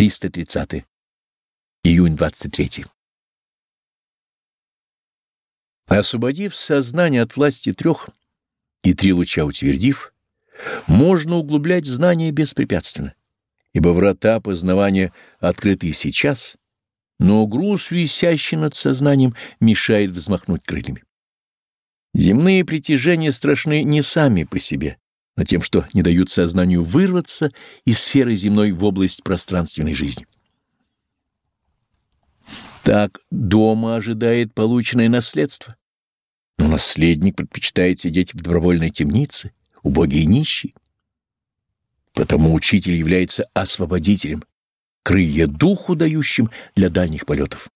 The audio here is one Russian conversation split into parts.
330. Июнь 23. Освободив сознание от власти трех и три луча утвердив, можно углублять знания беспрепятственно, ибо врата познавания открыты сейчас, но груз, висящий над сознанием, мешает взмахнуть крыльями. Земные притяжения страшны не сами по себе, но тем, что не дают сознанию вырваться из сферы земной в область пространственной жизни. Так дома ожидает полученное наследство, но наследник предпочитает сидеть в добровольной темнице, убогий и нищий. Потому учитель является освободителем, крылья духу дающим для дальних полетов.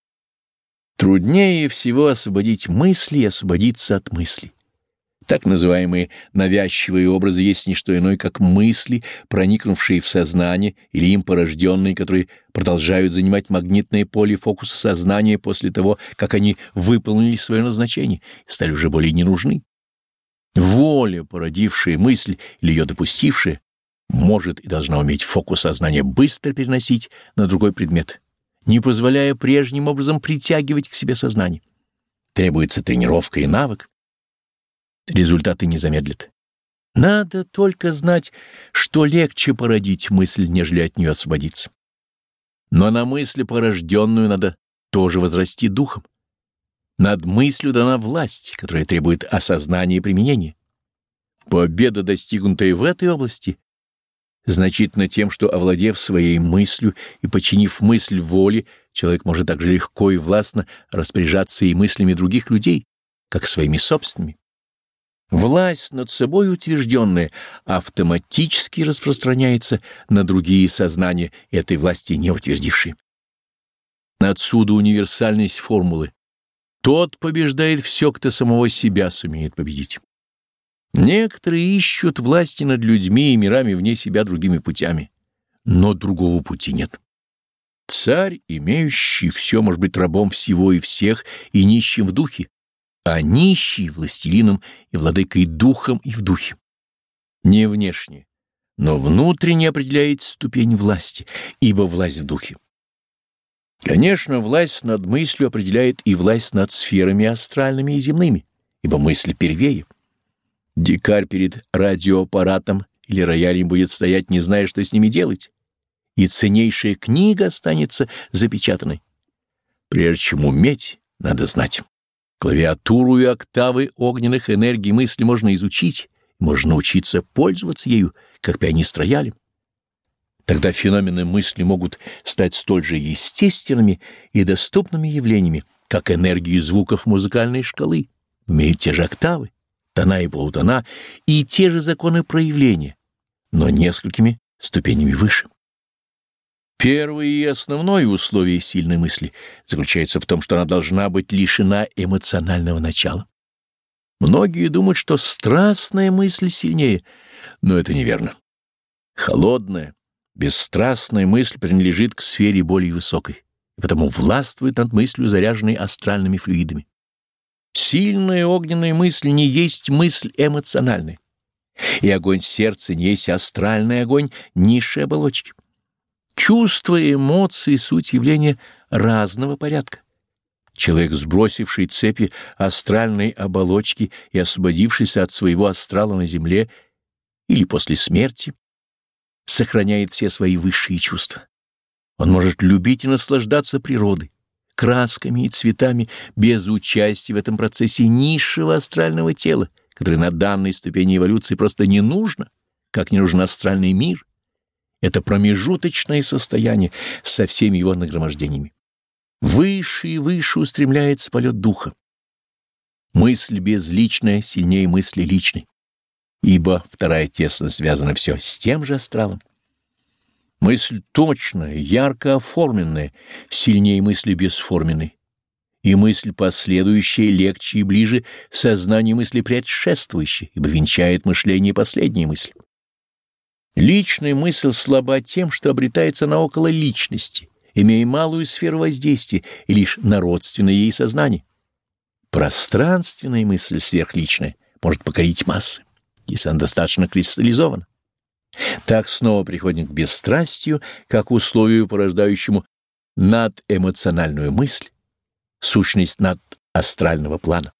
Труднее всего освободить мысли и освободиться от мыслей. Так называемые навязчивые образы есть не что иное, как мысли, проникнувшие в сознание или им порожденные, которые продолжают занимать магнитное поле фокуса сознания после того, как они выполнили свое назначение и стали уже более не нужны. Воля, породившая мысль или ее допустившая, может и должна уметь фокус сознания быстро переносить на другой предмет, не позволяя прежним образом притягивать к себе сознание. Требуется тренировка и навык результаты не замедлит. Надо только знать, что легче породить мысль, нежели от нее освободиться. Но на мысль порожденную надо тоже возрасти духом. Над мыслью дана власть, которая требует осознания и применения. Победа, достигнутая в этой области, значительно тем, что, овладев своей мыслью и подчинив мысль воле, человек может также легко и властно распоряжаться и мыслями других людей, как своими собственными. Власть над собой утвержденная автоматически распространяется на другие сознания этой власти не утвердившие. Отсюда универсальность формулы. Тот побеждает все, кто самого себя сумеет победить. Некоторые ищут власти над людьми и мирами вне себя другими путями, но другого пути нет. Царь, имеющий все, может быть рабом всего и всех и нищим в духе, а нищий — властелином и владыкой духом и в духе. Не внешне, но внутренне определяет ступень власти, ибо власть в духе. Конечно, власть над мыслью определяет и власть над сферами астральными и земными, ибо мысль первее. Дикарь перед радиоаппаратом или роялем будет стоять, не зная, что с ними делать, и ценнейшая книга останется запечатанной. Прежде чем уметь, надо знать. Клавиатуру и октавы огненных энергий мысли можно изучить, можно научиться пользоваться ею, как пианистроялем. Тогда феномены мысли могут стать столь же естественными и доступными явлениями, как энергии звуков музыкальной шкалы, имеют те же октавы, тона и полутона, и те же законы проявления, но несколькими ступенями выше. Первое и основное условие сильной мысли заключается в том, что она должна быть лишена эмоционального начала. Многие думают, что страстная мысль сильнее, но это неверно. Холодная, бесстрастная мысль принадлежит к сфере более высокой, и потому властвует над мыслью, заряженной астральными флюидами. Сильная огненная мысль не есть мысль эмоциональная, и огонь сердца не есть астральный огонь низшей оболочки. Чувства и эмоции — суть явления разного порядка. Человек, сбросивший цепи астральной оболочки и освободившийся от своего астрала на земле или после смерти, сохраняет все свои высшие чувства. Он может любить и наслаждаться природой, красками и цветами без участия в этом процессе низшего астрального тела, которое на данной ступени эволюции просто не нужно, как не нужен астральный мир — это промежуточное состояние со всеми его нагромождениями. Выше и выше устремляется полет духа. Мысль безличная сильнее мысли личной, ибо вторая тесно связана все с тем же астралом. Мысль точная, ярко оформленная, сильнее мысли бесформенной, и мысль последующая легче и ближе сознанию мысли предшествующей, ибо венчает мышление последней мысли. Личная мысль слаба тем, что обретается на около личности, имея малую сферу воздействия и лишь на родственное ей сознание. Пространственная мысль сверхличная может покорить массы, если она достаточно кристаллизована. Так снова приходим к бесстрастию, как условию, порождающему надэмоциональную мысль, сущность над астрального плана.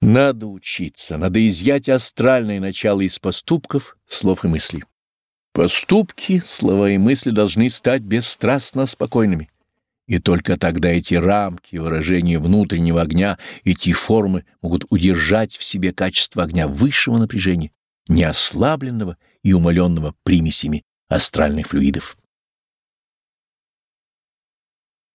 Надо учиться, надо изъять астральное начало из поступков, слов и мыслей. Поступки, слова и мысли должны стать бесстрастно спокойными. И только тогда эти рамки, выражения внутреннего огня, эти формы могут удержать в себе качество огня высшего напряжения, не ослабленного и умаленного примесями астральных флюидов.